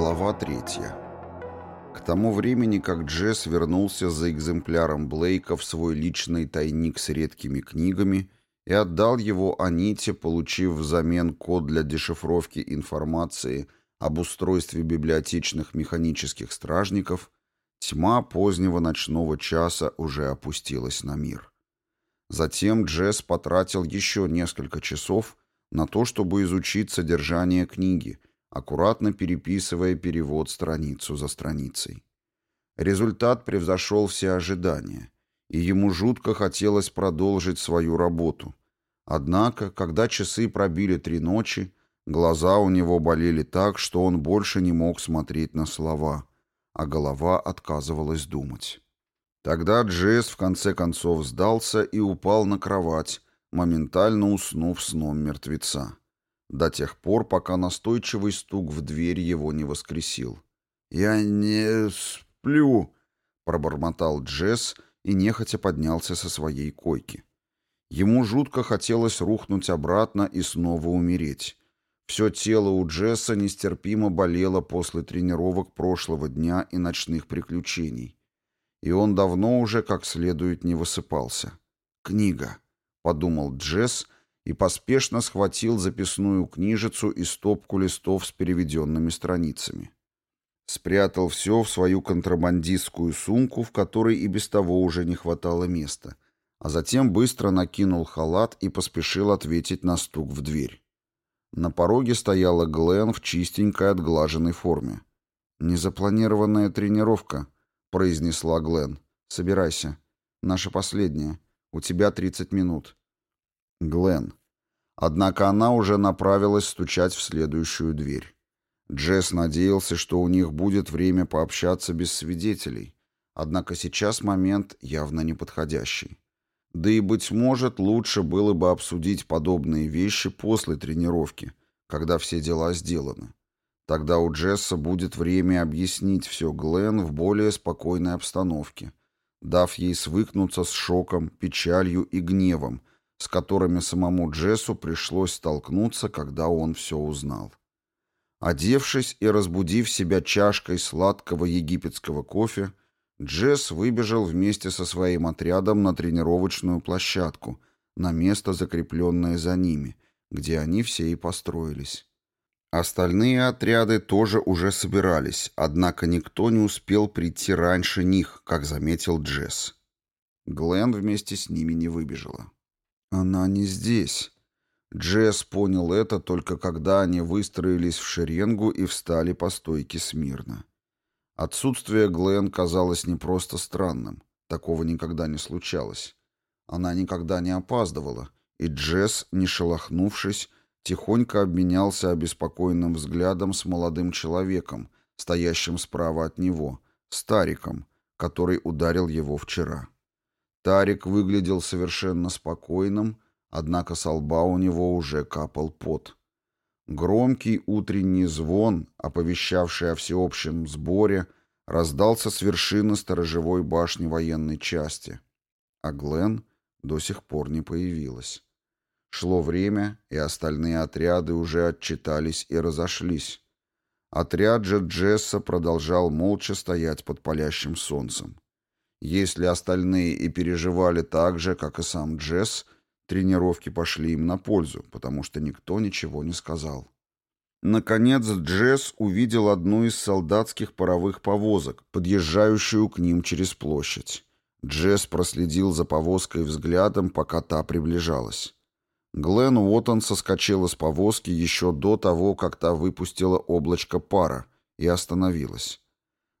Глава 3. К тому времени, как Джесс вернулся за экземпляром Блейка в свой личный тайник с редкими книгами и отдал его Аните, получив взамен код для дешифровки информации об устройстве библиотечных механических стражников, тьма позднего ночного часа уже опустилась на мир. Затем Джесс потратил еще несколько часов на то, чтобы изучить содержание книги – аккуратно переписывая перевод страницу за страницей. Результат превзошел все ожидания, и ему жутко хотелось продолжить свою работу. Однако, когда часы пробили три ночи, глаза у него болели так, что он больше не мог смотреть на слова, а голова отказывалась думать. Тогда Джесс в конце концов сдался и упал на кровать, моментально уснув сном мертвеца до тех пор, пока настойчивый стук в дверь его не воскресил. «Я не сплю», — пробормотал Джесс и нехотя поднялся со своей койки. Ему жутко хотелось рухнуть обратно и снова умереть. Все тело у Джесса нестерпимо болело после тренировок прошлого дня и ночных приключений. И он давно уже как следует не высыпался. «Книга», — подумал Джесс, — и поспешно схватил записную книжицу и стопку листов с переведенными страницами. Спрятал все в свою контрабандистскую сумку, в которой и без того уже не хватало места, а затем быстро накинул халат и поспешил ответить на стук в дверь. На пороге стояла Глен в чистенькой отглаженной форме. «Незапланированная тренировка», — произнесла Глен. «Собирайся. Наша последняя. У тебя 30 минут. Глен. Однако она уже направилась стучать в следующую дверь. Джесс надеялся, что у них будет время пообщаться без свидетелей, однако сейчас момент явно неподходящий. Да и, быть может, лучше было бы обсудить подобные вещи после тренировки, когда все дела сделаны. Тогда у Джесса будет время объяснить все Глен в более спокойной обстановке, дав ей свыкнуться с шоком, печалью и гневом, с которыми самому Джессу пришлось столкнуться, когда он все узнал. Одевшись и разбудив себя чашкой сладкого египетского кофе, Джесс выбежал вместе со своим отрядом на тренировочную площадку, на место, закрепленное за ними, где они все и построились. Остальные отряды тоже уже собирались, однако никто не успел прийти раньше них, как заметил Джесс. Глен вместе с ними не выбежала. Она не здесь. Джесс понял это только когда они выстроились в шеренгу и встали по стойке смирно. Отсутствие Глен казалось не просто странным. Такого никогда не случалось. Она никогда не опаздывала, и Джесс, не шелохнувшись, тихонько обменялся обеспокоенным взглядом с молодым человеком, стоящим справа от него, стариком, который ударил его вчера. Тарик выглядел совершенно спокойным, однако со лба у него уже капал пот. Громкий утренний звон, оповещавший о всеобщем сборе, раздался с вершины сторожевой башни военной части. А Глен до сих пор не появилась. Шло время, и остальные отряды уже отчитались и разошлись. Отряд же Джесса продолжал молча стоять под палящим солнцем. Если остальные и переживали так же, как и сам Джесс, тренировки пошли им на пользу, потому что никто ничего не сказал. Наконец Джесс увидел одну из солдатских паровых повозок, подъезжающую к ним через площадь. Джесс проследил за повозкой взглядом, пока та приближалась. Глен Уоттон соскочила с повозки еще до того, как та выпустила облачко пара, и остановилась.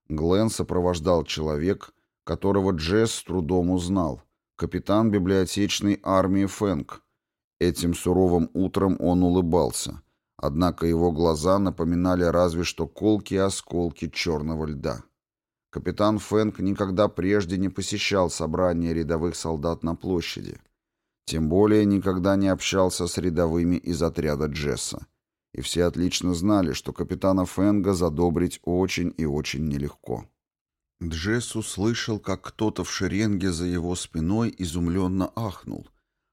Глен сопровождал человек, которого Джесс с трудом узнал, капитан библиотечной армии Фэнк. Этим суровым утром он улыбался, однако его глаза напоминали разве что колки и осколки черного льда. Капитан Фэнк никогда прежде не посещал собрания рядовых солдат на площади, тем более никогда не общался с рядовыми из отряда Джесса. И все отлично знали, что капитана Фэнга задобрить очень и очень нелегко. Джесс услышал, как кто-то в шеренге за его спиной изумленно ахнул,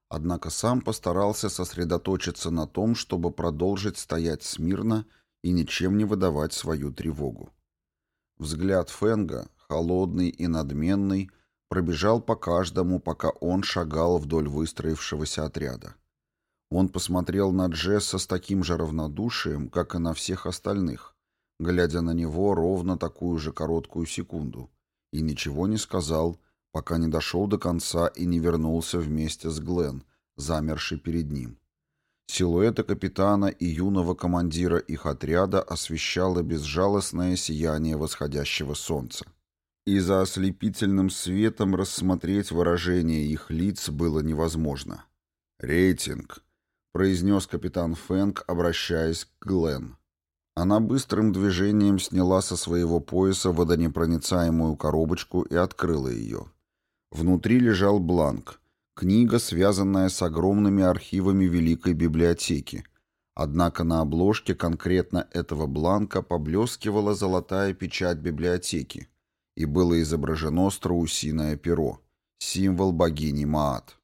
однако сам постарался сосредоточиться на том, чтобы продолжить стоять смирно и ничем не выдавать свою тревогу. Взгляд Фенга, холодный и надменный, пробежал по каждому, пока он шагал вдоль выстроившегося отряда. Он посмотрел на Джесса с таким же равнодушием, как и на всех остальных, глядя на него ровно такую же короткую секунду, и ничего не сказал, пока не дошел до конца и не вернулся вместе с Глен, замерший перед ним. Силуэты капитана и юного командира их отряда освещало безжалостное сияние восходящего солнца. И за ослепительным светом рассмотреть выражение их лиц было невозможно. «Рейтинг», — произнес капитан Фэнк, обращаясь к Глен. Она быстрым движением сняла со своего пояса водонепроницаемую коробочку и открыла ее. Внутри лежал бланк. Книга, связанная с огромными архивами Великой библиотеки. Однако на обложке конкретно этого бланка поблескивала золотая печать библиотеки, и было изображено страусиное перо, символ богини Маат.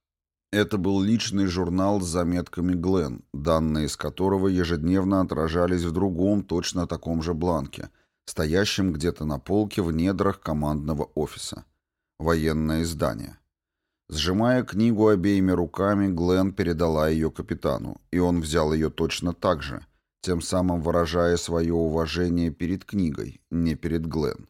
Это был личный журнал с заметками Глен, данные из которого ежедневно отражались в другом точно таком же бланке, стоящем где-то на полке в недрах командного офиса. Военное издание. Сжимая книгу обеими руками, Глен передала ее капитану, и он взял ее точно так же, тем самым выражая свое уважение перед книгой, не перед Глен.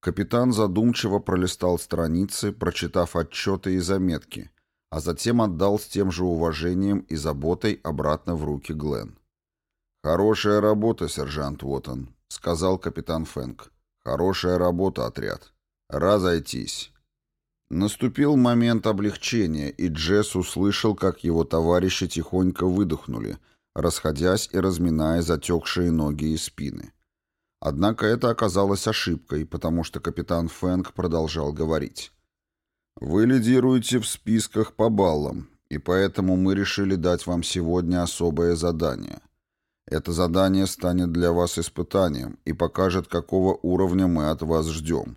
Капитан задумчиво пролистал страницы, прочитав отчеты и заметки – а затем отдал с тем же уважением и заботой обратно в руки Глен. «Хорошая работа, сержант Уоттон», — сказал капитан Фэнк. «Хорошая работа, отряд. Разойтись». Наступил момент облегчения, и Джесс услышал, как его товарищи тихонько выдохнули, расходясь и разминая затекшие ноги и спины. Однако это оказалось ошибкой, потому что капитан Фэнк продолжал говорить. Вы лидируете в списках по баллам, и поэтому мы решили дать вам сегодня особое задание. Это задание станет для вас испытанием и покажет, какого уровня мы от вас ждем.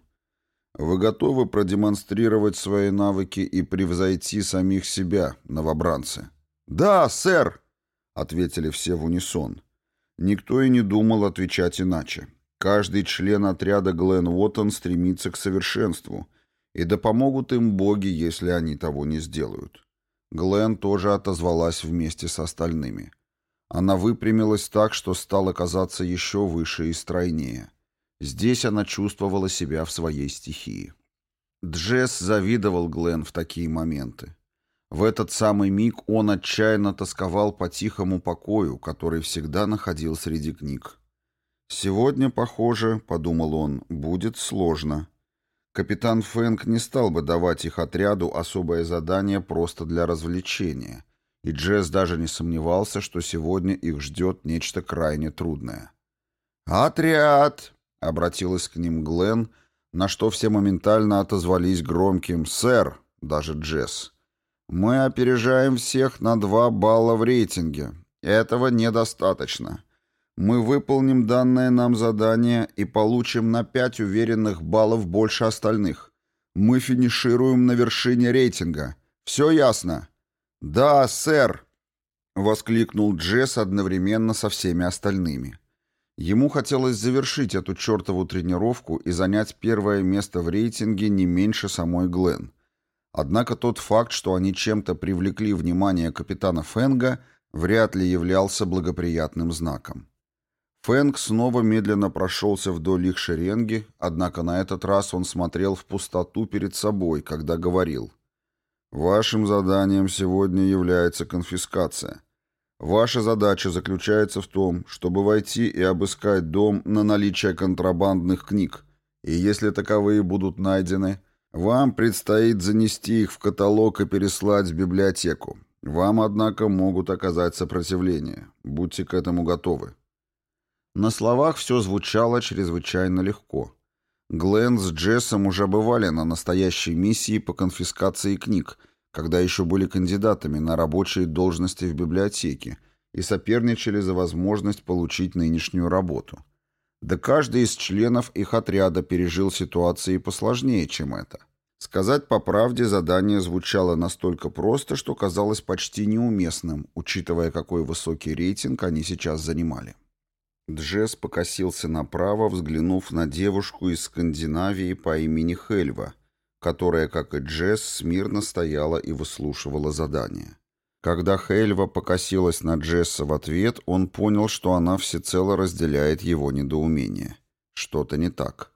Вы готовы продемонстрировать свои навыки и превзойти самих себя, новобранцы? «Да, сэр!» — ответили все в унисон. Никто и не думал отвечать иначе. Каждый член отряда Глен Уоттон стремится к совершенству — и да помогут им боги, если они того не сделают. Глен тоже отозвалась вместе с остальными. Она выпрямилась так, что стала казаться еще выше и стройнее. Здесь она чувствовала себя в своей стихии. Джесс завидовал Глен в такие моменты. В этот самый миг он отчаянно тосковал по тихому покою, который всегда находил среди книг. «Сегодня, похоже, — подумал он, — будет сложно. Капитан Фэнк не стал бы давать их отряду особое задание просто для развлечения, и Джесс даже не сомневался, что сегодня их ждет нечто крайне трудное. «Отряд!» — обратилась к ним Глен, на что все моментально отозвались громким «Сэр!» — даже Джесс. «Мы опережаем всех на два балла в рейтинге. Этого недостаточно мы выполним данное нам задание и получим на 5 уверенных баллов больше остальных. Мы финишируем на вершине рейтинга. Все ясно?» «Да, сэр!» — воскликнул Джесс одновременно со всеми остальными. Ему хотелось завершить эту чертову тренировку и занять первое место в рейтинге не меньше самой Глен. Однако тот факт, что они чем-то привлекли внимание капитана Фенга, вряд ли являлся благоприятным знаком. Фэнг снова медленно прошелся вдоль их шеренги, однако на этот раз он смотрел в пустоту перед собой, когда говорил. «Вашим заданием сегодня является конфискация. Ваша задача заключается в том, чтобы войти и обыскать дом на наличие контрабандных книг, и если таковые будут найдены, вам предстоит занести их в каталог и переслать в библиотеку. Вам, однако, могут оказать сопротивление. Будьте к этому готовы». На словах все звучало чрезвычайно легко. Глен с Джессом уже бывали на настоящей миссии по конфискации книг, когда еще были кандидатами на рабочие должности в библиотеке и соперничали за возможность получить нынешнюю работу. Да каждый из членов их отряда пережил ситуации посложнее, чем это. Сказать по правде, задание звучало настолько просто, что казалось почти неуместным, учитывая, какой высокий рейтинг они сейчас занимали. Джесс покосился направо, взглянув на девушку из Скандинавии по имени Хельва, которая, как и Джесс, смирно стояла и выслушивала задание. Когда Хельва покосилась на Джесса в ответ, он понял, что она всецело разделяет его недоумение. Что-то не так.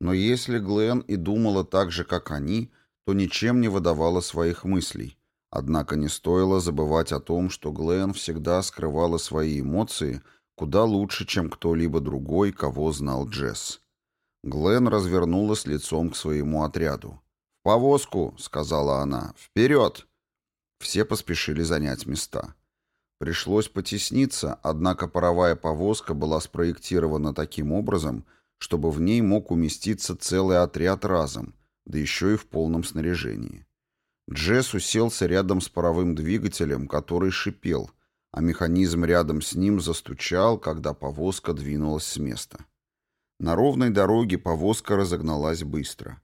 Но если Глен и думала так же, как они, то ничем не выдавала своих мыслей. Однако не стоило забывать о том, что Глен всегда скрывала свои эмоции – куда лучше, чем кто-либо другой, кого знал Джесс. Глен развернулась лицом к своему отряду. «В повозку!» — сказала она. «Вперед!» Все поспешили занять места. Пришлось потесниться, однако паровая повозка была спроектирована таким образом, чтобы в ней мог уместиться целый отряд разом, да еще и в полном снаряжении. Джесс уселся рядом с паровым двигателем, который шипел — а механизм рядом с ним застучал, когда повозка двинулась с места. На ровной дороге повозка разогналась быстро.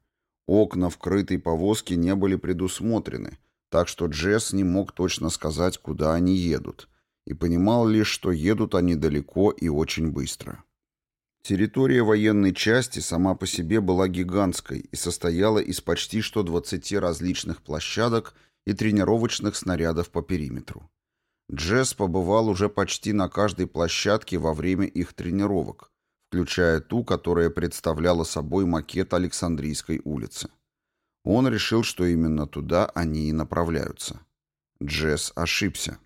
Окна вкрытой повозки не были предусмотрены, так что Джесс не мог точно сказать, куда они едут, и понимал лишь, что едут они далеко и очень быстро. Территория военной части сама по себе была гигантской и состояла из почти что 20 различных площадок и тренировочных снарядов по периметру. Джесс побывал уже почти на каждой площадке во время их тренировок, включая ту, которая представляла собой макет Александрийской улицы. Он решил, что именно туда они и направляются. Джесс ошибся.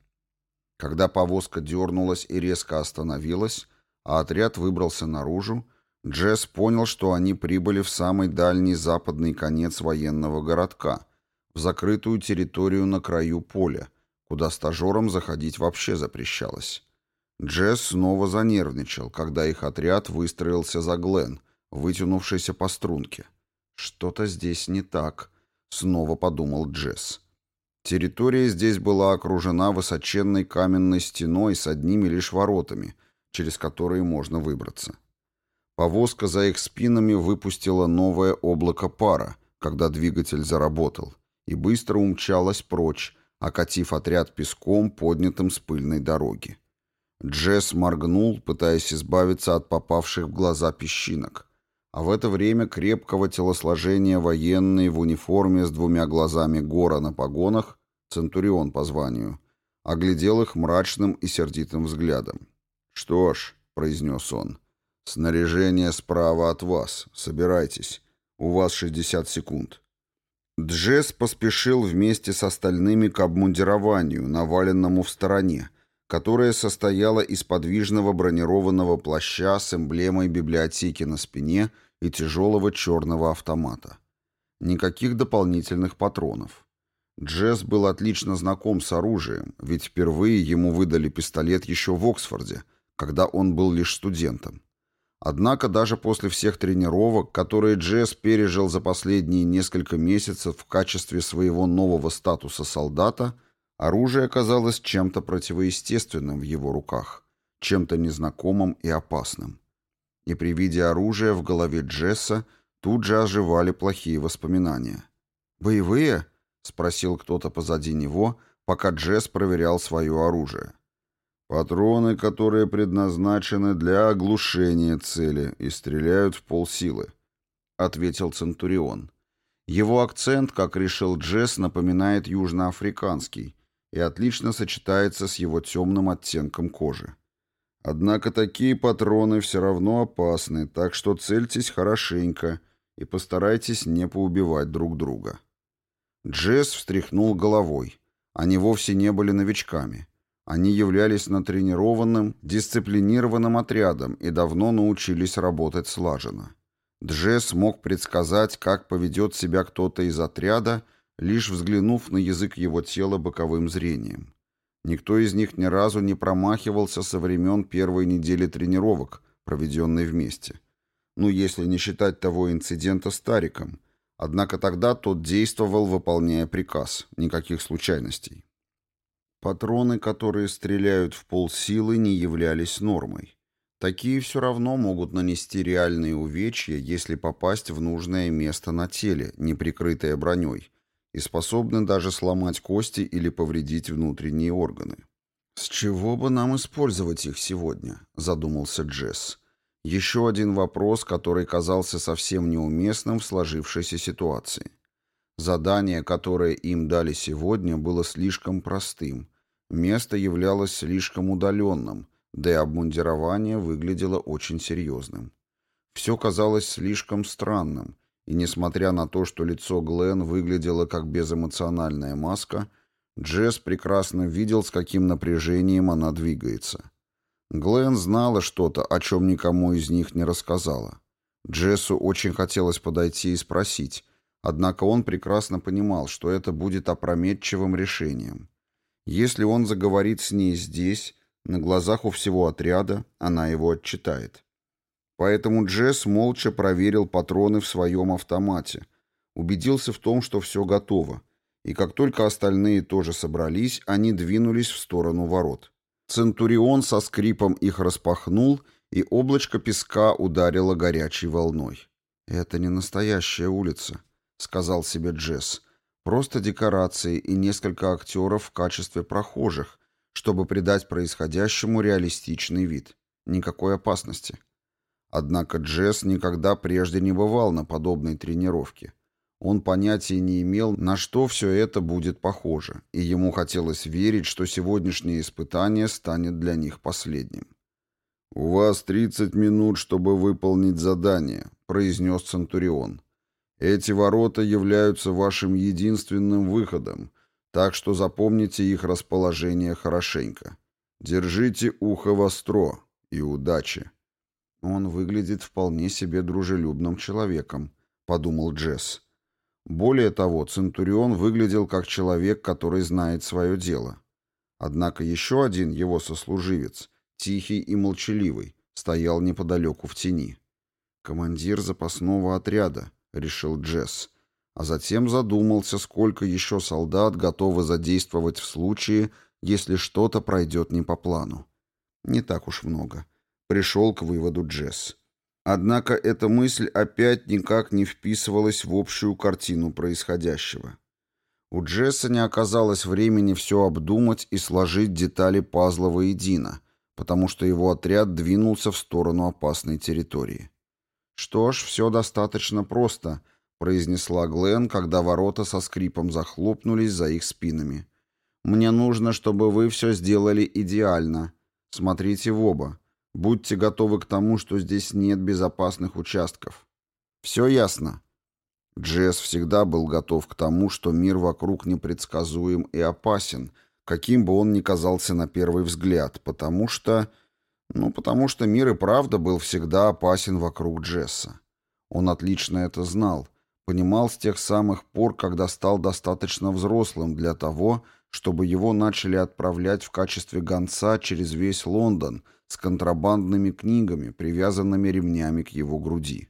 Когда повозка дернулась и резко остановилась, а отряд выбрался наружу, Джесс понял, что они прибыли в самый дальний западный конец военного городка, в закрытую территорию на краю поля, куда стажерам заходить вообще запрещалось. Джесс снова занервничал, когда их отряд выстроился за Глен, вытянувшийся по струнке. «Что-то здесь не так», — снова подумал Джесс. Территория здесь была окружена высоченной каменной стеной с одними лишь воротами, через которые можно выбраться. Повозка за их спинами выпустила новое облако пара, когда двигатель заработал, и быстро умчалась прочь, окатив отряд песком, поднятым с пыльной дороги. Джесс моргнул, пытаясь избавиться от попавших в глаза песчинок. А в это время крепкого телосложения военный в униформе с двумя глазами гора на погонах, центурион по званию, оглядел их мрачным и сердитым взглядом. «Что ж», — произнес он, — «снаряжение справа от вас. Собирайтесь. У вас 60 секунд». Джесс поспешил вместе с остальными к обмундированию, наваленному в стороне, которое состояло из подвижного бронированного плаща с эмблемой библиотеки на спине и тяжелого черного автомата. Никаких дополнительных патронов. Джесс был отлично знаком с оружием, ведь впервые ему выдали пистолет еще в Оксфорде, когда он был лишь студентом. Однако даже после всех тренировок, которые Джесс пережил за последние несколько месяцев в качестве своего нового статуса солдата, оружие казалось чем-то противоестественным в его руках, чем-то незнакомым и опасным. И при виде оружия в голове Джесса тут же оживали плохие воспоминания. «Боевые?» — спросил кто-то позади него, пока Джесс проверял свое оружие. Патроны, которые предназначены для оглушения цели и стреляют в полсилы, ответил Центурион. Его акцент, как решил Джесс, напоминает южноафриканский и отлично сочетается с его темным оттенком кожи. Однако такие патроны все равно опасны, так что цельтесь хорошенько и постарайтесь не поубивать друг друга. Джесс встряхнул головой. Они вовсе не были новичками. Они являлись натренированным, дисциплинированным отрядом и давно научились работать слаженно. Дже мог предсказать, как поведет себя кто-то из отряда, лишь взглянув на язык его тела боковым зрением. Никто из них ни разу не промахивался со времен первой недели тренировок, проведенной вместе. Ну, если не считать того инцидента с Тариком. Однако тогда тот действовал, выполняя приказ. Никаких случайностей. Патроны, которые стреляют в полсилы, не являлись нормой. Такие все равно могут нанести реальные увечья, если попасть в нужное место на теле, не прикрытое броней, и способны даже сломать кости или повредить внутренние органы. «С чего бы нам использовать их сегодня?» – задумался Джесс. Еще один вопрос, который казался совсем неуместным в сложившейся ситуации. Задание, которое им дали сегодня, было слишком простым, Место являлось слишком удаленным, да и обмундирование выглядело очень серьезным. Все казалось слишком странным, и несмотря на то, что лицо Глен выглядело как безэмоциональная маска, Джесс прекрасно видел, с каким напряжением она двигается. Глен знала что-то, о чем никому из них не рассказала. Джессу очень хотелось подойти и спросить, однако он прекрасно понимал, что это будет опрометчивым решением. Если он заговорит с ней здесь, на глазах у всего отряда, она его отчитает. Поэтому Джесс молча проверил патроны в своем автомате, убедился в том, что все готово, и как только остальные тоже собрались, они двинулись в сторону ворот. Центурион со скрипом их распахнул, и облачко песка ударило горячей волной. «Это не настоящая улица», — сказал себе Джесс. Просто декорации и несколько актеров в качестве прохожих, чтобы придать происходящему реалистичный вид. Никакой опасности. Однако Джесс никогда прежде не бывал на подобной тренировке. Он понятия не имел, на что все это будет похоже, и ему хотелось верить, что сегодняшнее испытание станет для них последним. «У вас 30 минут, чтобы выполнить задание», — произнес Центурион. Эти ворота являются вашим единственным выходом, так что запомните их расположение хорошенько. Держите ухо востро и удачи. Он выглядит вполне себе дружелюбным человеком, подумал Джесс. Более того, Центурион выглядел как человек, который знает свое дело. Однако еще один его сослуживец, тихий и молчаливый, стоял неподалеку в тени. Командир запасного отряда —— решил Джесс, а затем задумался, сколько еще солдат готовы задействовать в случае, если что-то пройдет не по плану. Не так уж много. Пришел к выводу Джесс. Однако эта мысль опять никак не вписывалась в общую картину происходящего. У Джесса не оказалось времени все обдумать и сложить детали пазла воедино, потому что его отряд двинулся в сторону опасной территории. «Что ж, все достаточно просто», — произнесла Глен, когда ворота со скрипом захлопнулись за их спинами. «Мне нужно, чтобы вы все сделали идеально. Смотрите в оба. Будьте готовы к тому, что здесь нет безопасных участков. Все ясно?» Джесс всегда был готов к тому, что мир вокруг непредсказуем и опасен, каким бы он ни казался на первый взгляд, потому что... Ну, потому что мир и правда был всегда опасен вокруг Джесса. Он отлично это знал, понимал с тех самых пор, когда стал достаточно взрослым для того, чтобы его начали отправлять в качестве гонца через весь Лондон с контрабандными книгами, привязанными ремнями к его груди.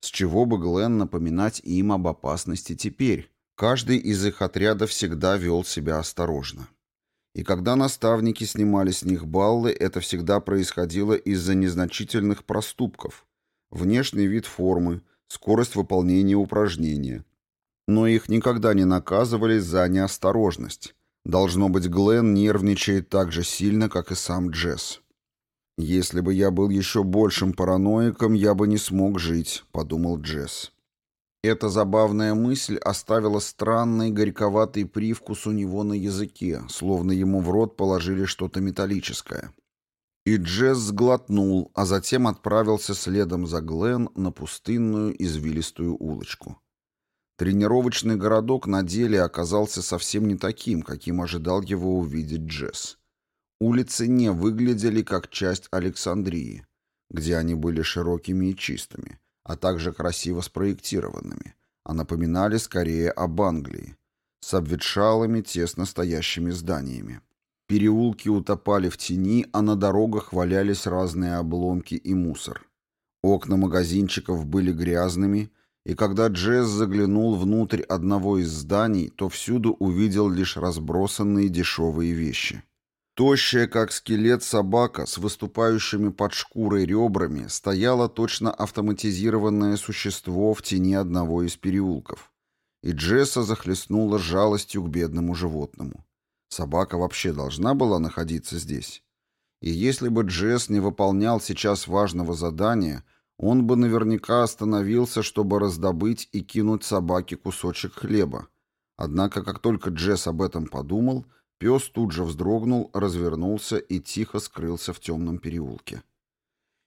С чего бы Глен напоминать им об опасности теперь? Каждый из их отряда всегда вел себя осторожно. И когда наставники снимали с них баллы, это всегда происходило из-за незначительных проступков. Внешний вид формы, скорость выполнения упражнения. Но их никогда не наказывали за неосторожность. Должно быть, Глен нервничает так же сильно, как и сам Джесс. «Если бы я был еще большим параноиком, я бы не смог жить», — подумал Джесс. Эта забавная мысль оставила странный горьковатый привкус у него на языке, словно ему в рот положили что-то металлическое. И Джесс сглотнул, а затем отправился следом за Глен на пустынную извилистую улочку. Тренировочный городок на деле оказался совсем не таким, каким ожидал его увидеть Джесс. Улицы не выглядели как часть Александрии, где они были широкими и чистыми, а также красиво спроектированными, а напоминали скорее об Англии, с обветшалыми, тесно стоящими зданиями. Переулки утопали в тени, а на дорогах валялись разные обломки и мусор. Окна магазинчиков были грязными, и когда Джесс заглянул внутрь одного из зданий, то всюду увидел лишь разбросанные дешевые вещи – Тощая, как скелет собака, с выступающими под шкурой ребрами, стояла точно автоматизированное существо в тени одного из переулков. И Джесса захлестнула жалостью к бедному животному. Собака вообще должна была находиться здесь. И если бы Джесс не выполнял сейчас важного задания, он бы наверняка остановился, чтобы раздобыть и кинуть собаке кусочек хлеба. Однако, как только Джесс об этом подумал – Пес тут же вздрогнул, развернулся и тихо скрылся в темном переулке.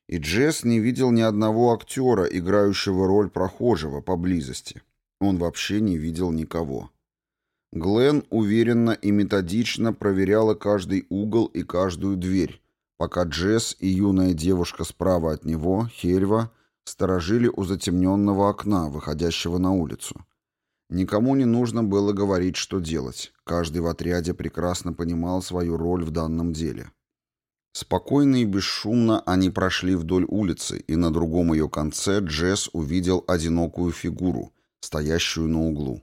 И Джесс не видел ни одного актера, играющего роль прохожего поблизости. Он вообще не видел никого. Глен уверенно и методично проверяла каждый угол и каждую дверь, пока Джесс и юная девушка справа от него, Хельва, сторожили у затемненного окна, выходящего на улицу. Никому не нужно было говорить, что делать. Каждый в отряде прекрасно понимал свою роль в данном деле. Спокойно и бесшумно они прошли вдоль улицы, и на другом ее конце Джесс увидел одинокую фигуру, стоящую на углу.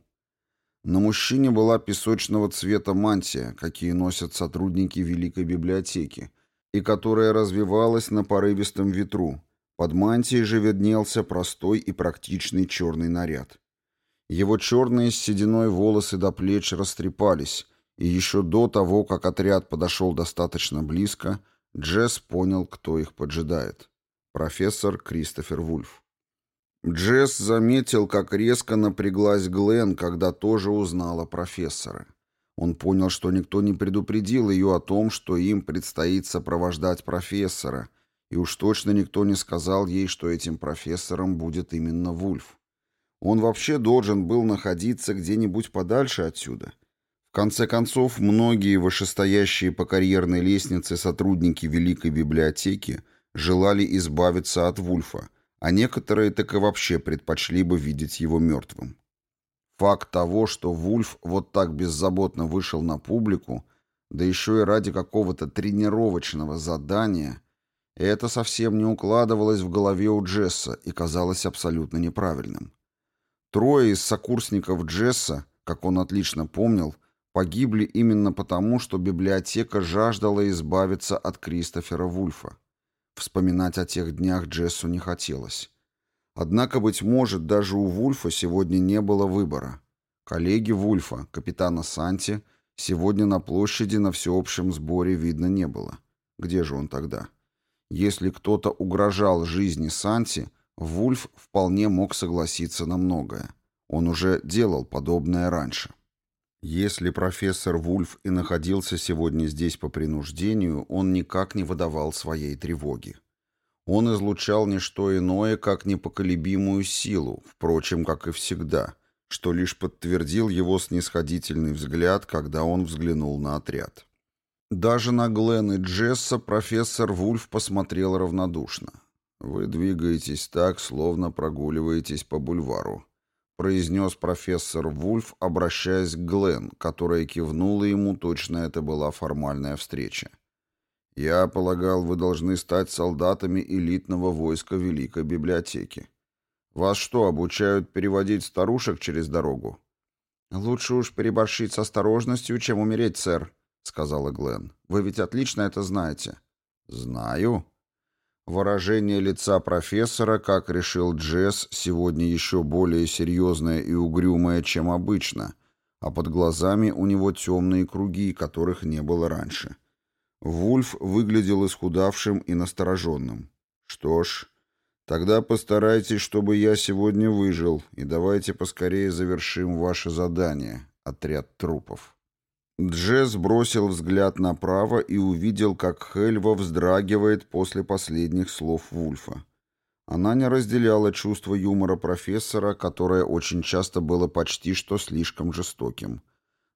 На мужчине была песочного цвета мантия, какие носят сотрудники Великой библиотеки, и которая развивалась на порывистом ветру. Под мантией же виднелся простой и практичный черный наряд. Его черные с сединой волосы до плеч растрепались, и еще до того, как отряд подошел достаточно близко, Джесс понял, кто их поджидает. Профессор Кристофер Вульф. Джесс заметил, как резко напряглась Глен, когда тоже узнала профессора. Он понял, что никто не предупредил ее о том, что им предстоит сопровождать профессора, и уж точно никто не сказал ей, что этим профессором будет именно Вульф. Он вообще должен был находиться где-нибудь подальше отсюда. В конце концов, многие вышестоящие по карьерной лестнице сотрудники Великой библиотеки желали избавиться от Вульфа, а некоторые так и вообще предпочли бы видеть его мертвым. Факт того, что Вульф вот так беззаботно вышел на публику, да еще и ради какого-то тренировочного задания, это совсем не укладывалось в голове у Джесса и казалось абсолютно неправильным. Трое из сокурсников Джесса, как он отлично помнил, погибли именно потому, что библиотека жаждала избавиться от Кристофера Вульфа. Вспоминать о тех днях Джессу не хотелось. Однако, быть может, даже у Вульфа сегодня не было выбора. Коллеги Вульфа, капитана Санти, сегодня на площади на всеобщем сборе видно не было. Где же он тогда? Если кто-то угрожал жизни Санти, Вульф вполне мог согласиться на многое. Он уже делал подобное раньше. Если профессор Вульф и находился сегодня здесь по принуждению, он никак не выдавал своей тревоги. Он излучал не что иное, как непоколебимую силу, впрочем, как и всегда, что лишь подтвердил его снисходительный взгляд, когда он взглянул на отряд. Даже на Глен и Джесса профессор Вульф посмотрел равнодушно. «Вы двигаетесь так, словно прогуливаетесь по бульвару», произнес профессор Вульф, обращаясь к Глен, которая кивнула ему, точно это была формальная встреча. «Я полагал, вы должны стать солдатами элитного войска Великой Библиотеки. Вас что, обучают переводить старушек через дорогу?» «Лучше уж переборщить с осторожностью, чем умереть, сэр», — сказала Глен. «Вы ведь отлично это знаете». «Знаю», Выражение лица профессора, как решил Джесс, сегодня еще более серьезное и угрюмое, чем обычно, а под глазами у него темные круги, которых не было раньше. Вульф выглядел исхудавшим и настороженным. «Что ж, тогда постарайтесь, чтобы я сегодня выжил, и давайте поскорее завершим ваше задание, отряд трупов». Джесс бросил взгляд направо и увидел, как Хельва вздрагивает после последних слов Вульфа. Она не разделяла чувство юмора профессора, которое очень часто было почти что слишком жестоким.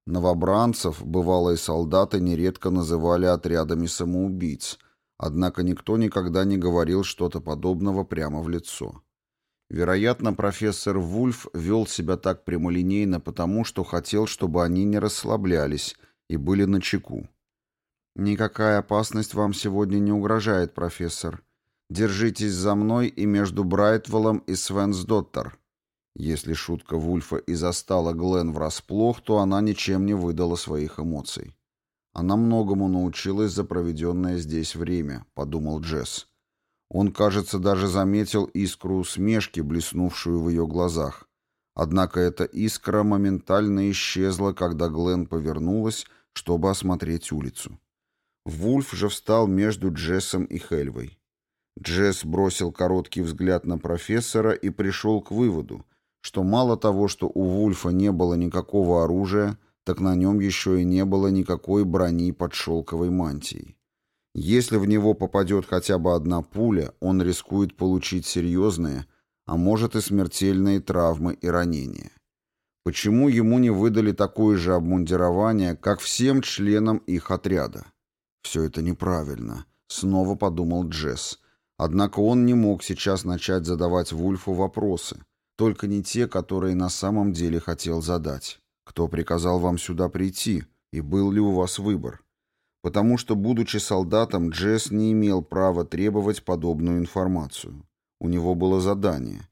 Новобранцев бывалые солдаты нередко называли отрядами самоубийц, однако никто никогда не говорил что-то подобного прямо в лицо. Вероятно, профессор Вульф вел себя так прямолинейно потому, что хотел, чтобы они не расслаблялись и были на чеку. «Никакая опасность вам сегодня не угрожает, профессор. Держитесь за мной и между Брайтвеллом и Свенсдоттер». Если шутка Вульфа и застала Глен врасплох, то она ничем не выдала своих эмоций. «Она многому научилась за проведенное здесь время», — подумал Джесс. Он, кажется, даже заметил искру усмешки, блеснувшую в ее глазах. Однако эта искра моментально исчезла, когда Глен повернулась, чтобы осмотреть улицу. Вульф же встал между Джессом и Хельвой. Джесс бросил короткий взгляд на профессора и пришел к выводу, что мало того, что у Вульфа не было никакого оружия, так на нем еще и не было никакой брони под шелковой мантией. Если в него попадет хотя бы одна пуля, он рискует получить серьезные, а может и смертельные травмы и ранения. Почему ему не выдали такое же обмундирование, как всем членам их отряда? «Все это неправильно», — снова подумал Джесс. Однако он не мог сейчас начать задавать Вульфу вопросы, только не те, которые на самом деле хотел задать. «Кто приказал вам сюда прийти? И был ли у вас выбор? потому что, будучи солдатом, Джесс не имел права требовать подобную информацию. У него было задание.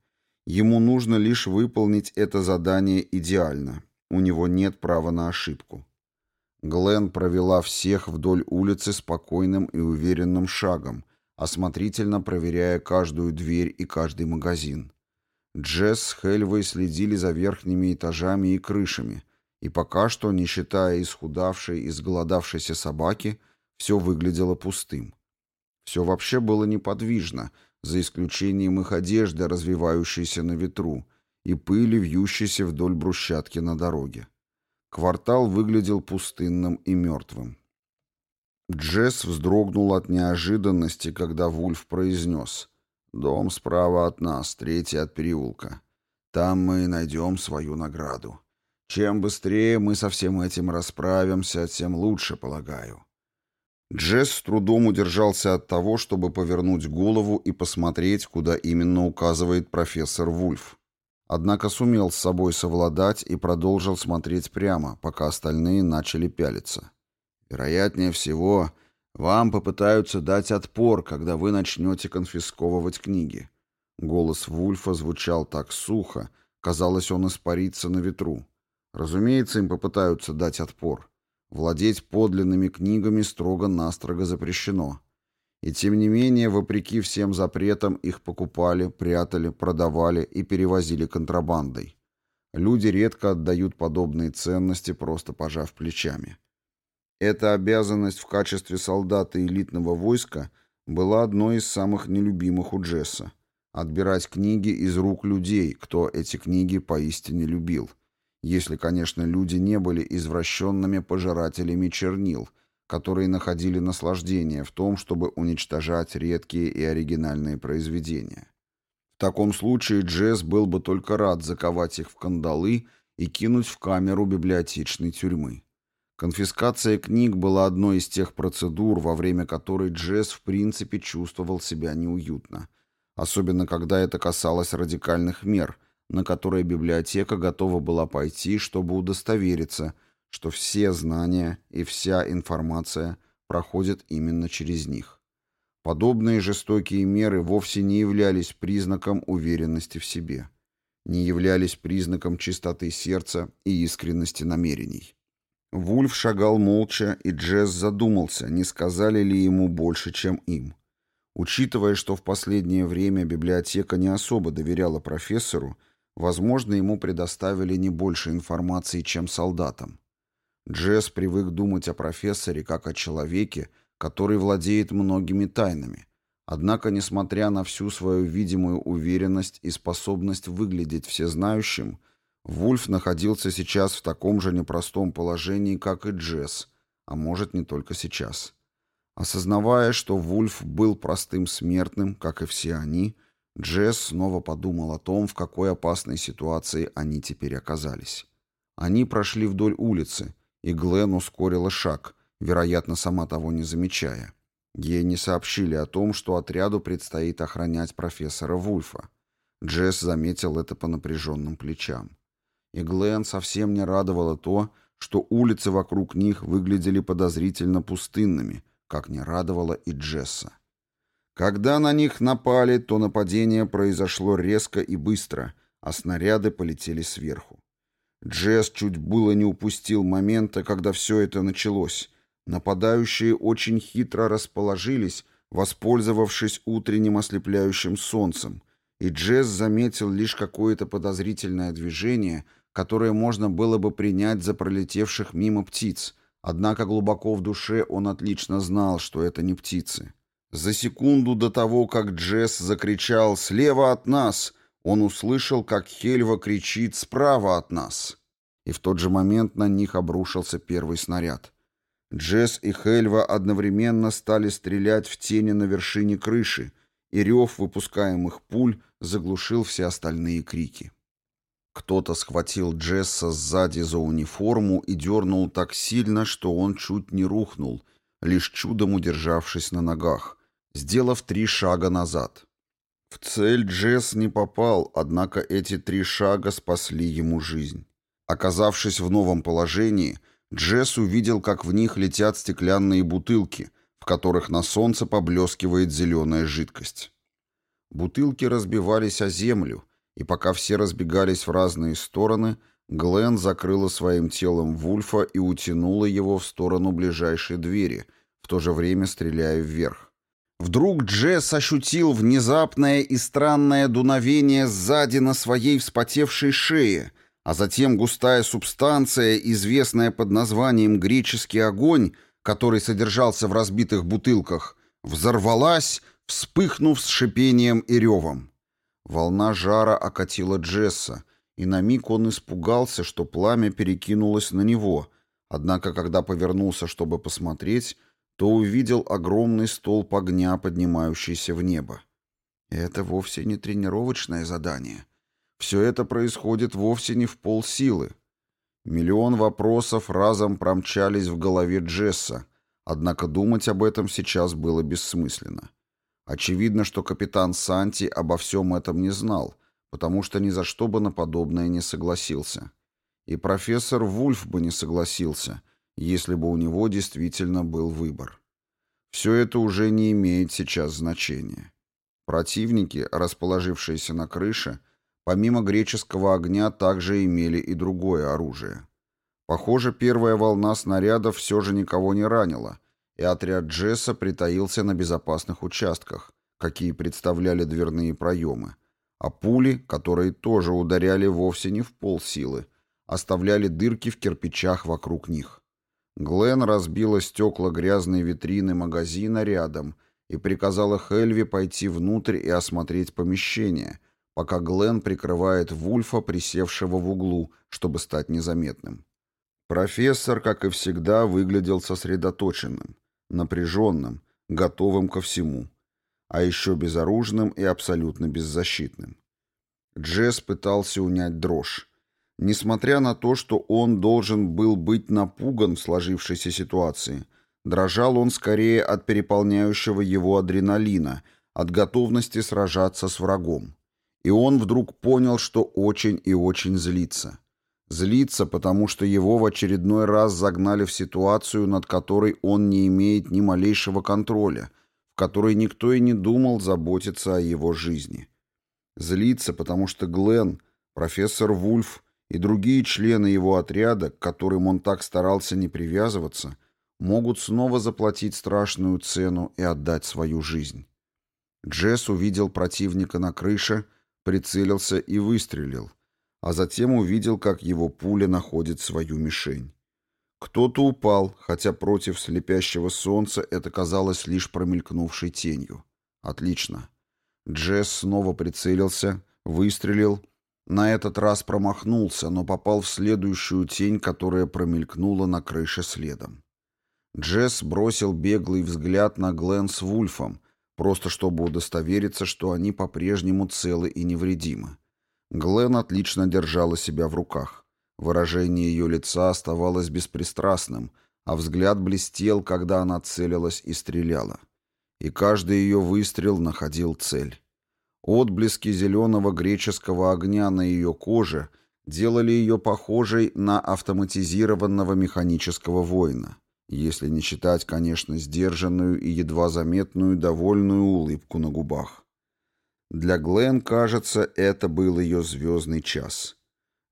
Ему нужно лишь выполнить это задание идеально. У него нет права на ошибку. Глен провела всех вдоль улицы спокойным и уверенным шагом, осмотрительно проверяя каждую дверь и каждый магазин. Джесс с Хельвой следили за верхними этажами и крышами, и пока что, не считая исхудавшей и сголодавшейся собаки, все выглядело пустым. Все вообще было неподвижно, за исключением их одежды, развивающейся на ветру, и пыли, вьющейся вдоль брусчатки на дороге. Квартал выглядел пустынным и мертвым. Джесс вздрогнул от неожиданности, когда Вульф произнес «Дом справа от нас, третий от переулка. Там мы и найдем свою награду. Чем быстрее мы со всем этим расправимся, тем лучше, полагаю. Джесс с трудом удержался от того, чтобы повернуть голову и посмотреть, куда именно указывает профессор Вульф. Однако сумел с собой совладать и продолжил смотреть прямо, пока остальные начали пялиться. Вероятнее всего, вам попытаются дать отпор, когда вы начнете конфисковывать книги. Голос Вульфа звучал так сухо, казалось, он испарится на ветру. Разумеется, им попытаются дать отпор. Владеть подлинными книгами строго-настрого запрещено. И тем не менее, вопреки всем запретам, их покупали, прятали, продавали и перевозили контрабандой. Люди редко отдают подобные ценности, просто пожав плечами. Эта обязанность в качестве солдата элитного войска была одной из самых нелюбимых у Джесса. Отбирать книги из рук людей, кто эти книги поистине любил – если, конечно, люди не были извращенными пожирателями чернил, которые находили наслаждение в том, чтобы уничтожать редкие и оригинальные произведения. В таком случае Джесс был бы только рад заковать их в кандалы и кинуть в камеру библиотечной тюрьмы. Конфискация книг была одной из тех процедур, во время которой Джесс в принципе чувствовал себя неуютно. Особенно, когда это касалось радикальных мер – на которые библиотека готова была пойти, чтобы удостовериться, что все знания и вся информация проходят именно через них. Подобные жестокие меры вовсе не являлись признаком уверенности в себе, не являлись признаком чистоты сердца и искренности намерений. Вульф шагал молча, и Джесс задумался, не сказали ли ему больше, чем им. Учитывая, что в последнее время библиотека не особо доверяла профессору, Возможно, ему предоставили не больше информации, чем солдатам. Джесс привык думать о профессоре как о человеке, который владеет многими тайнами. Однако, несмотря на всю свою видимую уверенность и способность выглядеть всезнающим, Вульф находился сейчас в таком же непростом положении, как и Джесс, а может не только сейчас. Осознавая, что Вульф был простым смертным, как и все они, — Джесс снова подумал о том, в какой опасной ситуации они теперь оказались. Они прошли вдоль улицы, и Глен ускорила шаг, вероятно, сама того не замечая. Ей не сообщили о том, что отряду предстоит охранять профессора Вульфа. Джесс заметил это по напряженным плечам. И Глен совсем не радовало то, что улицы вокруг них выглядели подозрительно пустынными, как не радовало и Джесса. Когда на них напали, то нападение произошло резко и быстро, а снаряды полетели сверху. Джесс чуть было не упустил момента, когда все это началось. Нападающие очень хитро расположились, воспользовавшись утренним ослепляющим солнцем, и Джесс заметил лишь какое-то подозрительное движение, которое можно было бы принять за пролетевших мимо птиц, однако глубоко в душе он отлично знал, что это не птицы. За секунду до того, как Джесс закричал «Слева от нас!», он услышал, как Хельва кричит «Справа от нас!». И в тот же момент на них обрушился первый снаряд. Джесс и Хельва одновременно стали стрелять в тени на вершине крыши, и рев выпускаемых пуль заглушил все остальные крики. Кто-то схватил Джесса сзади за униформу и дернул так сильно, что он чуть не рухнул, лишь чудом удержавшись на ногах, сделав три шага назад. В цель Джесс не попал, однако эти три шага спасли ему жизнь. Оказавшись в новом положении, Джесс увидел, как в них летят стеклянные бутылки, в которых на солнце поблескивает зеленая жидкость. Бутылки разбивались о землю, и пока все разбегались в разные стороны, Глен закрыла своим телом Вульфа и утянула его в сторону ближайшей двери, в то же время стреляя вверх. Вдруг Джесс ощутил внезапное и странное дуновение сзади на своей вспотевшей шее, а затем густая субстанция, известная под названием «греческий огонь», который содержался в разбитых бутылках, взорвалась, вспыхнув с шипением и ревом. Волна жара окатила Джесса, и на миг он испугался, что пламя перекинулось на него, однако, когда повернулся, чтобы посмотреть, то увидел огромный столб огня, поднимающийся в небо. Это вовсе не тренировочное задание. Все это происходит вовсе не в полсилы. Миллион вопросов разом промчались в голове Джесса, однако думать об этом сейчас было бессмысленно. Очевидно, что капитан Санти обо всем этом не знал, потому что ни за что бы на подобное не согласился. И профессор Вульф бы не согласился, если бы у него действительно был выбор. Все это уже не имеет сейчас значения. Противники, расположившиеся на крыше, помимо греческого огня также имели и другое оружие. Похоже, первая волна снарядов все же никого не ранила, и отряд Джесса притаился на безопасных участках, какие представляли дверные проемы, а пули, которые тоже ударяли вовсе не в пол силы, оставляли дырки в кирпичах вокруг них. Глен разбила стекла грязной витрины магазина рядом и приказала Хельви пойти внутрь и осмотреть помещение, пока Глен прикрывает Вульфа, присевшего в углу, чтобы стать незаметным. Профессор, как и всегда, выглядел сосредоточенным, напряженным, готовым ко всему, а еще безоружным и абсолютно беззащитным. Джесс пытался унять дрожь. Несмотря на то, что он должен был быть напуган в сложившейся ситуации, дрожал он скорее от переполняющего его адреналина, от готовности сражаться с врагом. И он вдруг понял, что очень и очень злится. Злится, потому что его в очередной раз загнали в ситуацию, над которой он не имеет ни малейшего контроля, в которой никто и не думал заботиться о его жизни. Злится, потому что Глен, профессор Вульф, и другие члены его отряда, к которым он так старался не привязываться, могут снова заплатить страшную цену и отдать свою жизнь. Джесс увидел противника на крыше, прицелился и выстрелил, а затем увидел, как его пуля находит свою мишень. Кто-то упал, хотя против слепящего солнца это казалось лишь промелькнувшей тенью. Отлично. Джесс снова прицелился, выстрелил на этот раз промахнулся, но попал в следующую тень, которая промелькнула на крыше следом. Джесс бросил беглый взгляд на Глен с Вульфом, просто чтобы удостовериться, что они по-прежнему целы и невредимы. Глен отлично держала себя в руках. Выражение ее лица оставалось беспристрастным, а взгляд блестел, когда она целилась и стреляла. И каждый ее выстрел находил цель. Отблески зеленого греческого огня на ее коже делали ее похожей на автоматизированного механического воина, если не считать, конечно, сдержанную и едва заметную довольную улыбку на губах. Для Глен, кажется, это был ее звездный час.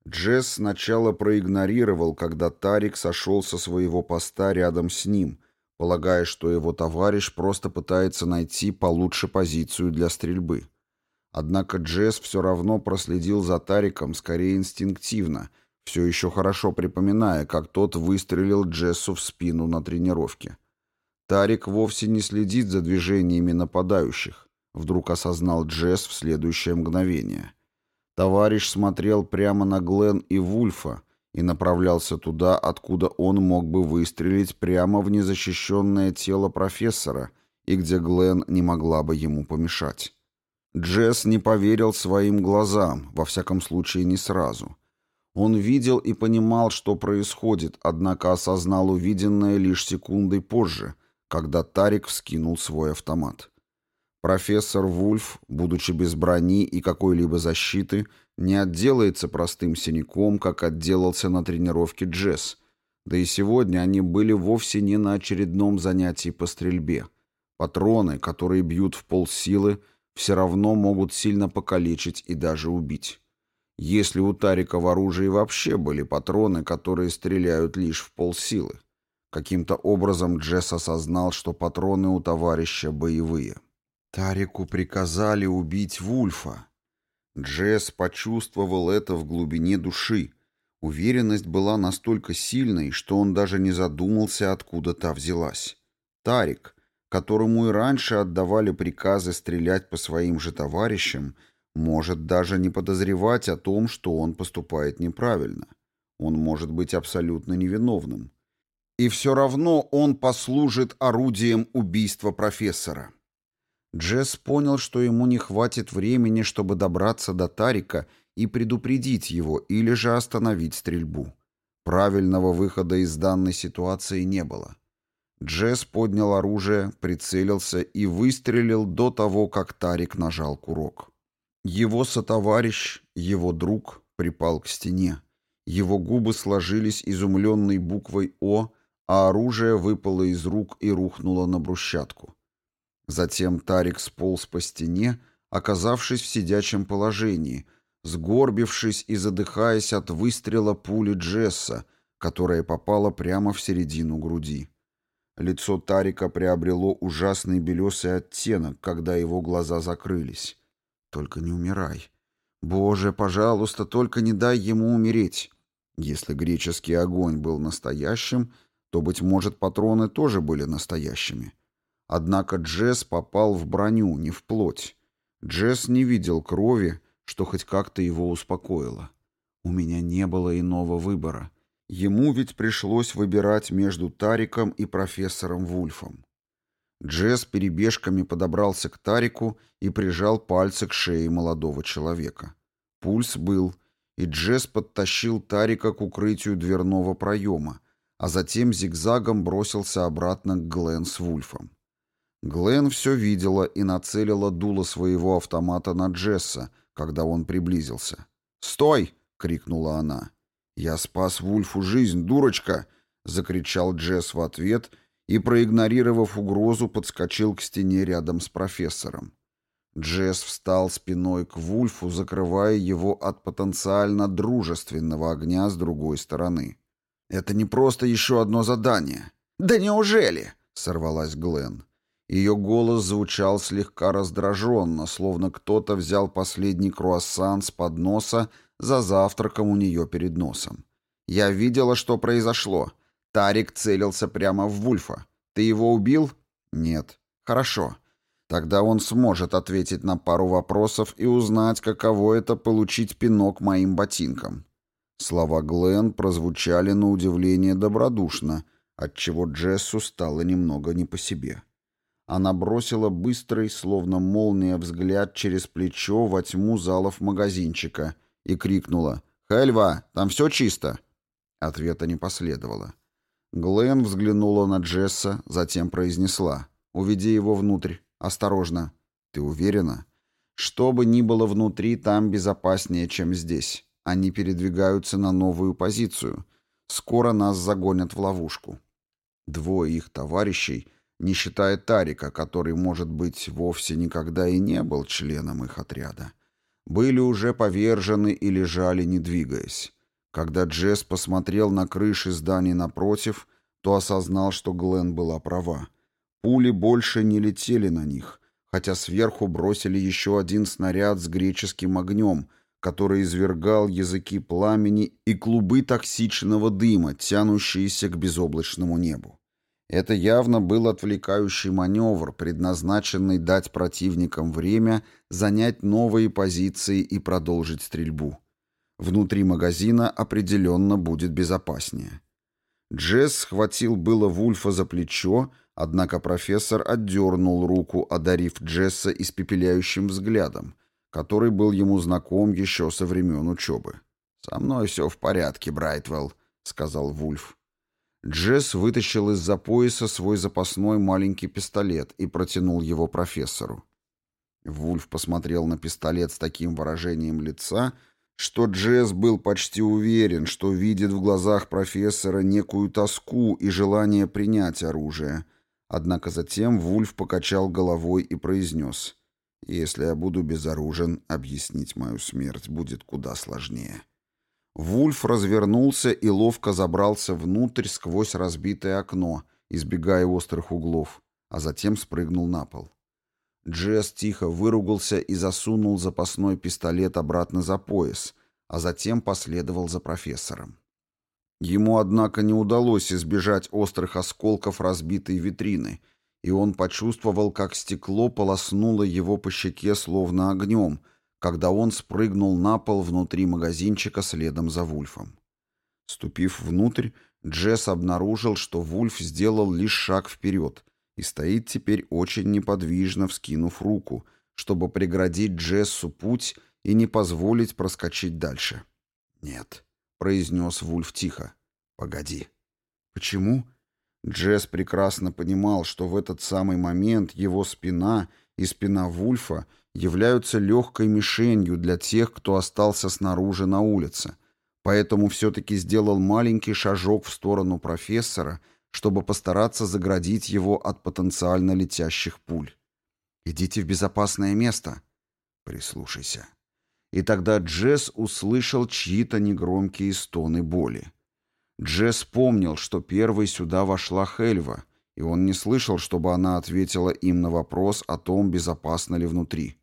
Джесс сначала проигнорировал, когда Тарик сошел со своего поста рядом с ним, полагая, что его товарищ просто пытается найти получше позицию для стрельбы. Однако Джесс все равно проследил за Тариком скорее инстинктивно, все еще хорошо припоминая, как тот выстрелил Джессу в спину на тренировке. Тарик вовсе не следит за движениями нападающих, вдруг осознал Джесс в следующее мгновение. Товарищ смотрел прямо на Глен и Вульфа и направлялся туда, откуда он мог бы выстрелить прямо в незащищенное тело профессора и где Глен не могла бы ему помешать. Джесс не поверил своим глазам, во всяком случае не сразу. Он видел и понимал, что происходит, однако осознал увиденное лишь секундой позже, когда Тарик вскинул свой автомат. Профессор Вульф, будучи без брони и какой-либо защиты, не отделается простым синяком, как отделался на тренировке Джесс. Да и сегодня они были вовсе не на очередном занятии по стрельбе. Патроны, которые бьют в полсилы, все равно могут сильно покалечить и даже убить. Если у Тарика в оружии вообще были патроны, которые стреляют лишь в полсилы. Каким-то образом Джесс осознал, что патроны у товарища боевые. Тарику приказали убить Вульфа. Джесс почувствовал это в глубине души. Уверенность была настолько сильной, что он даже не задумался, откуда та взялась. Тарик, которому и раньше отдавали приказы стрелять по своим же товарищам, может даже не подозревать о том, что он поступает неправильно. Он может быть абсолютно невиновным. И все равно он послужит орудием убийства профессора. Джесс понял, что ему не хватит времени, чтобы добраться до Тарика и предупредить его или же остановить стрельбу. Правильного выхода из данной ситуации не было. Джесс поднял оружие, прицелился и выстрелил до того, как Тарик нажал курок. Его сотоварищ, его друг, припал к стене. Его губы сложились изумленной буквой «О», а оружие выпало из рук и рухнуло на брусчатку. Затем Тарик сполз по стене, оказавшись в сидячем положении, сгорбившись и задыхаясь от выстрела пули Джесса, которая попала прямо в середину груди. Лицо Тарика приобрело ужасный белесый оттенок, когда его глаза закрылись. «Только не умирай. Боже, пожалуйста, только не дай ему умереть». Если греческий огонь был настоящим, то, быть может, патроны тоже были настоящими. Однако Джесс попал в броню, не в плоть. Джесс не видел крови, что хоть как-то его успокоило. «У меня не было иного выбора. Ему ведь пришлось выбирать между Тариком и профессором Вульфом. Джесс перебежками подобрался к Тарику и прижал пальцы к шее молодого человека. Пульс был, и Джесс подтащил Тарика к укрытию дверного проема, а затем зигзагом бросился обратно к Глен с Вульфом. Глен все видела и нацелила дуло своего автомата на Джесса, когда он приблизился. «Стой!» — крикнула она. «Я спас Вульфу жизнь, дурочка!» — закричал Джесс в ответ и, проигнорировав угрозу, подскочил к стене рядом с профессором. Джесс встал спиной к Вульфу, закрывая его от потенциально дружественного огня с другой стороны. «Это не просто еще одно задание». «Да неужели?» — сорвалась Глен. Ее голос звучал слегка раздраженно, словно кто-то взял последний круассан с подноса за завтраком у нее перед носом. Я видела, что произошло. Тарик целился прямо в Вульфа. Ты его убил? Нет. Хорошо. Тогда он сможет ответить на пару вопросов и узнать, каково это получить пинок моим ботинкам. Слова Глен прозвучали на удивление добродушно, отчего Джессу стало немного не по себе. Она бросила быстрый, словно молния, взгляд через плечо во тьму залов магазинчика — и крикнула «Хельва, там все чисто!» Ответа не последовало. Глен взглянула на Джесса, затем произнесла «Уведи его внутрь. Осторожно. Ты уверена?» «Что бы ни было внутри, там безопаснее, чем здесь. Они передвигаются на новую позицию. Скоро нас загонят в ловушку». Двое их товарищей, не считая Тарика, который, может быть, вовсе никогда и не был членом их отряда, были уже повержены и лежали, не двигаясь. Когда Джесс посмотрел на крыши зданий напротив, то осознал, что Глен была права. Пули больше не летели на них, хотя сверху бросили еще один снаряд с греческим огнем, который извергал языки пламени и клубы токсичного дыма, тянущиеся к безоблачному небу. Это явно был отвлекающий маневр, предназначенный дать противникам время занять новые позиции и продолжить стрельбу. Внутри магазина определенно будет безопаснее. Джесс схватил было Вульфа за плечо, однако профессор отдернул руку, одарив Джесса испепеляющим взглядом, который был ему знаком еще со времен учебы. «Со мной все в порядке, Брайтвелл», — сказал Вульф. Джесс вытащил из-за пояса свой запасной маленький пистолет и протянул его профессору. Вульф посмотрел на пистолет с таким выражением лица, что Джесс был почти уверен, что видит в глазах профессора некую тоску и желание принять оружие. Однако затем Вульф покачал головой и произнес «Если я буду безоружен, объяснить мою смерть будет куда сложнее». Вульф развернулся и ловко забрался внутрь сквозь разбитое окно, избегая острых углов, а затем спрыгнул на пол. Джесс тихо выругался и засунул запасной пистолет обратно за пояс, а затем последовал за профессором. Ему, однако, не удалось избежать острых осколков разбитой витрины, и он почувствовал, как стекло полоснуло его по щеке словно огнем — когда он спрыгнул на пол внутри магазинчика следом за Вульфом. Ступив внутрь, Джесс обнаружил, что Вульф сделал лишь шаг вперед и стоит теперь очень неподвижно, вскинув руку, чтобы преградить Джессу путь и не позволить проскочить дальше. «Нет», — произнес Вульф тихо, — «погоди». «Почему?» Джесс прекрасно понимал, что в этот самый момент его спина и спина Вульфа — являются легкой мишенью для тех, кто остался снаружи на улице, поэтому все-таки сделал маленький шажок в сторону профессора, чтобы постараться заградить его от потенциально летящих пуль. «Идите в безопасное место». «Прислушайся». И тогда Джесс услышал чьи-то негромкие стоны боли. Джесс помнил, что первой сюда вошла Хельва, и он не слышал, чтобы она ответила им на вопрос о том, безопасно ли внутри.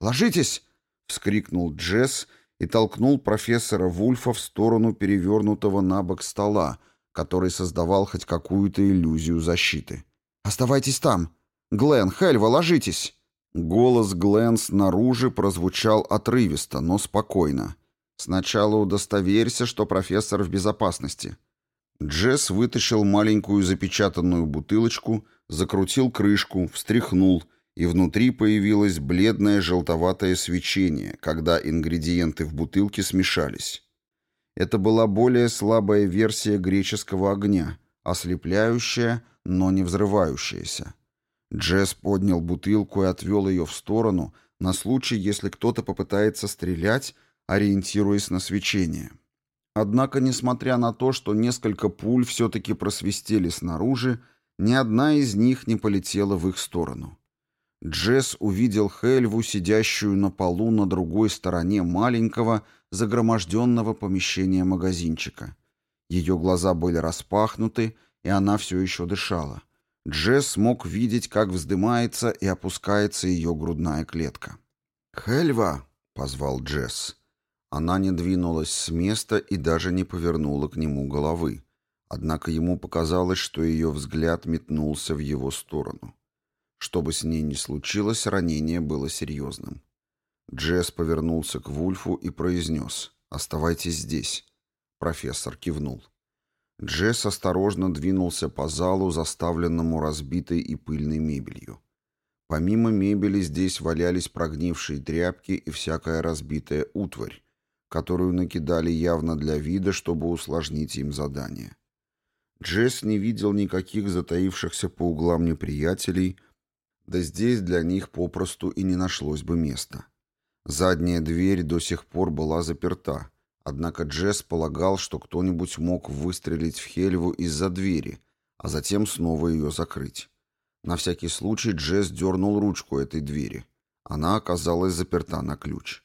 «Ложитесь!» — вскрикнул Джесс и толкнул профессора Вульфа в сторону перевернутого на бок стола, который создавал хоть какую-то иллюзию защиты. «Оставайтесь там! Глен, Хельва, ложитесь!» Голос Глен снаружи прозвучал отрывисто, но спокойно. «Сначала удостоверься, что профессор в безопасности». Джесс вытащил маленькую запечатанную бутылочку, закрутил крышку, встряхнул — и внутри появилось бледное желтоватое свечение, когда ингредиенты в бутылке смешались. Это была более слабая версия греческого огня, ослепляющая, но не взрывающаяся. Джесс поднял бутылку и отвел ее в сторону на случай, если кто-то попытается стрелять, ориентируясь на свечение. Однако, несмотря на то, что несколько пуль все-таки просвистели снаружи, ни одна из них не полетела в их сторону. Джесс увидел Хельву, сидящую на полу на другой стороне маленького, загроможденного помещения магазинчика. Ее глаза были распахнуты, и она все еще дышала. Джесс мог видеть, как вздымается и опускается ее грудная клетка. «Хельва!» — позвал Джесс. Она не двинулась с места и даже не повернула к нему головы. Однако ему показалось, что ее взгляд метнулся в его сторону. Что бы с ней ни случилось, ранение было серьезным. Джесс повернулся к Вульфу и произнес «Оставайтесь здесь». Профессор кивнул. Джесс осторожно двинулся по залу, заставленному разбитой и пыльной мебелью. Помимо мебели здесь валялись прогнившие тряпки и всякая разбитая утварь, которую накидали явно для вида, чтобы усложнить им задание. Джесс не видел никаких затаившихся по углам неприятелей, да здесь для них попросту и не нашлось бы места. Задняя дверь до сих пор была заперта, однако Джесс полагал, что кто-нибудь мог выстрелить в Хельву из-за двери, а затем снова ее закрыть. На всякий случай Джесс дернул ручку этой двери. Она оказалась заперта на ключ.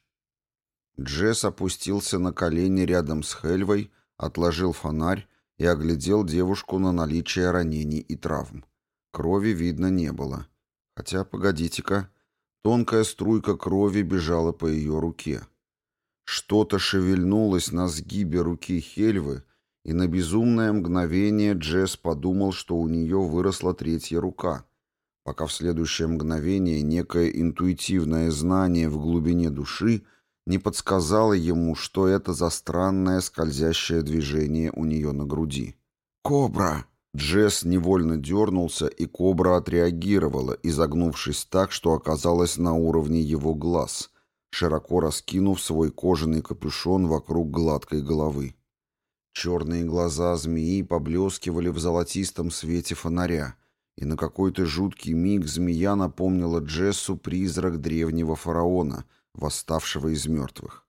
Джесс опустился на колени рядом с Хельвой, отложил фонарь и оглядел девушку на наличие ранений и травм. Крови видно не было. — Хотя, погодите-ка, тонкая струйка крови бежала по ее руке. Что-то шевельнулось на сгибе руки Хельвы, и на безумное мгновение Джесс подумал, что у нее выросла третья рука, пока в следующее мгновение некое интуитивное знание в глубине души не подсказало ему, что это за странное скользящее движение у нее на груди. «Кобра!» Джесс невольно дернулся, и кобра отреагировала, изогнувшись так, что оказалась на уровне его глаз, широко раскинув свой кожаный капюшон вокруг гладкой головы. Черные глаза змеи поблескивали в золотистом свете фонаря, и на какой-то жуткий миг змея напомнила Джессу призрак древнего фараона, восставшего из мертвых.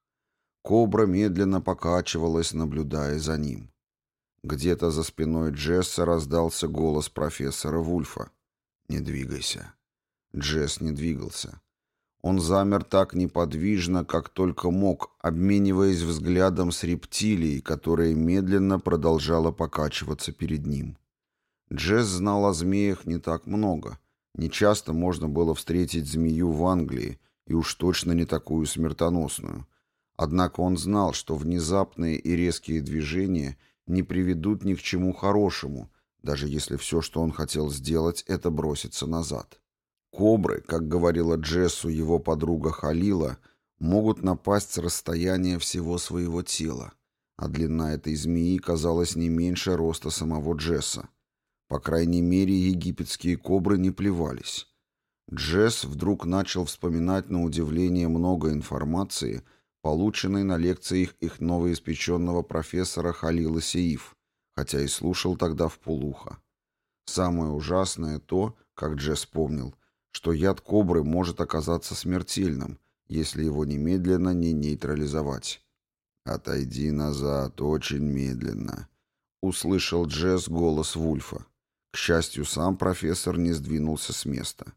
Кобра медленно покачивалась, наблюдая за ним. — где-то за спиной Джесса раздался голос профессора Вульфа. «Не двигайся». Джесс не двигался. Он замер так неподвижно, как только мог, обмениваясь взглядом с рептилией, которая медленно продолжала покачиваться перед ним. Джесс знал о змеях не так много. Нечасто можно было встретить змею в Англии, и уж точно не такую смертоносную. Однако он знал, что внезапные и резкие движения — не приведут ни к чему хорошему, даже если все, что он хотел сделать, это броситься назад. Кобры, как говорила Джессу его подруга Халила, могут напасть с расстояния всего своего тела, а длина этой змеи казалась не меньше роста самого Джесса. По крайней мере, египетские кобры не плевались. Джесс вдруг начал вспоминать на удивление много информации – полученный на лекциях их новоиспеченного профессора Халила Сеиф, хотя и слушал тогда в полухо. Самое ужасное то, как Джесс помнил, что яд кобры может оказаться смертельным, если его немедленно не нейтрализовать. «Отойди назад, очень медленно», — услышал Джесс голос Вульфа. К счастью, сам профессор не сдвинулся с места.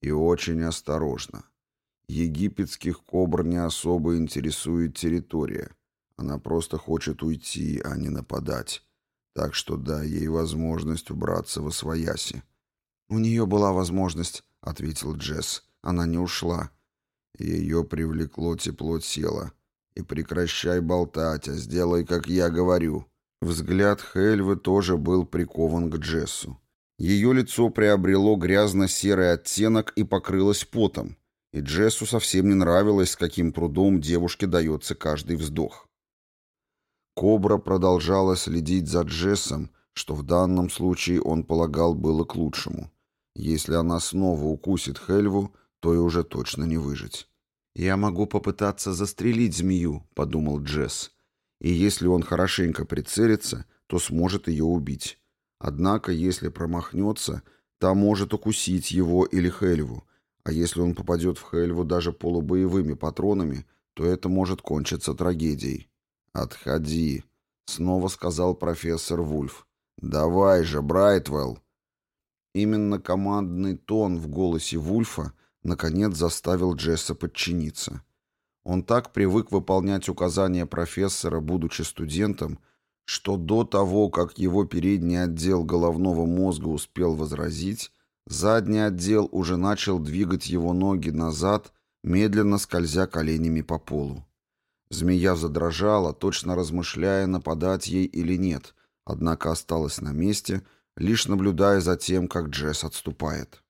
«И очень осторожно. Египетских кобр не особо интересует территория. Она просто хочет уйти, а не нападать. Так что дай ей возможность убраться во свояси. «У нее была возможность», — ответил Джесс. «Она не ушла». Ее привлекло тепло тела. «И прекращай болтать, а сделай, как я говорю». Взгляд Хельвы тоже был прикован к Джессу. Ее лицо приобрело грязно-серый оттенок и покрылось потом — и Джессу совсем не нравилось, с каким трудом девушке дается каждый вздох. Кобра продолжала следить за Джессом, что в данном случае он полагал было к лучшему. Если она снова укусит Хельву, то и уже точно не выжить. «Я могу попытаться застрелить змею», — подумал Джесс. «И если он хорошенько прицелится, то сможет ее убить. Однако, если промахнется, та может укусить его или Хельву, а если он попадет в Хельву даже полубоевыми патронами, то это может кончиться трагедией. «Отходи», — снова сказал профессор Вульф. «Давай же, Брайтвелл!» Именно командный тон в голосе Вульфа наконец заставил Джесса подчиниться. Он так привык выполнять указания профессора, будучи студентом, что до того, как его передний отдел головного мозга успел возразить, Задний отдел уже начал двигать его ноги назад, медленно скользя коленями по полу. Змея задрожала, точно размышляя, нападать ей или нет, однако осталась на месте, лишь наблюдая за тем, как Джесс отступает.